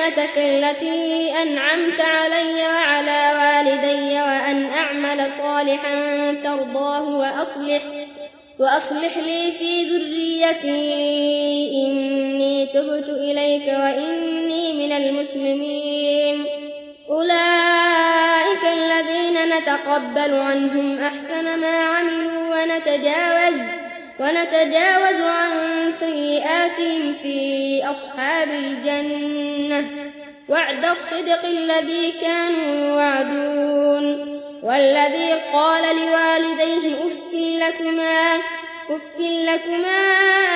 نعمتك التي أنعمت علي وعلى والدي وأن أعمل صالحا ترضاه وأصلح, وأصلح لي في ذريتي. إني تبت إليك وإني من المسلمين. أولئك الذين نتقبل عنهم أحسن ما عملوا ونتجاوز. ونتجاوز عن سيئاتهم في أصحاب الجنة وعد الصدق الذي كانوا وعدون والذي قال لوالديه أف لكما أف لكما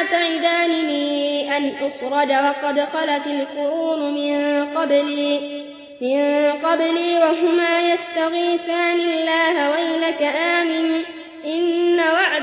أتعدانني أن أخرج وقد خلت القرون من قبلي من قبلي وهما يستغيثان الله ويلك آمن إن وعد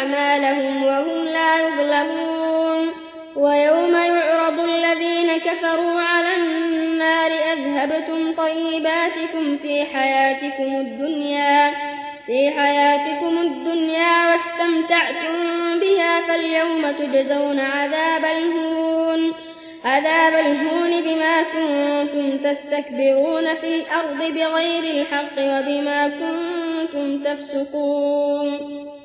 أعمالهم وهم لا يظلمون. ويوم يعرض الذين كفروا على النار أذهبتم طيباتكم في حياتكم الدنيا في حياتكم الدنيا واستمتعتم بها فاليوم تجزون عذاب الهون. عذاب الهون بما كنتم تستكبرون في الأرض بغير الحق وبما كنتم تفسقون.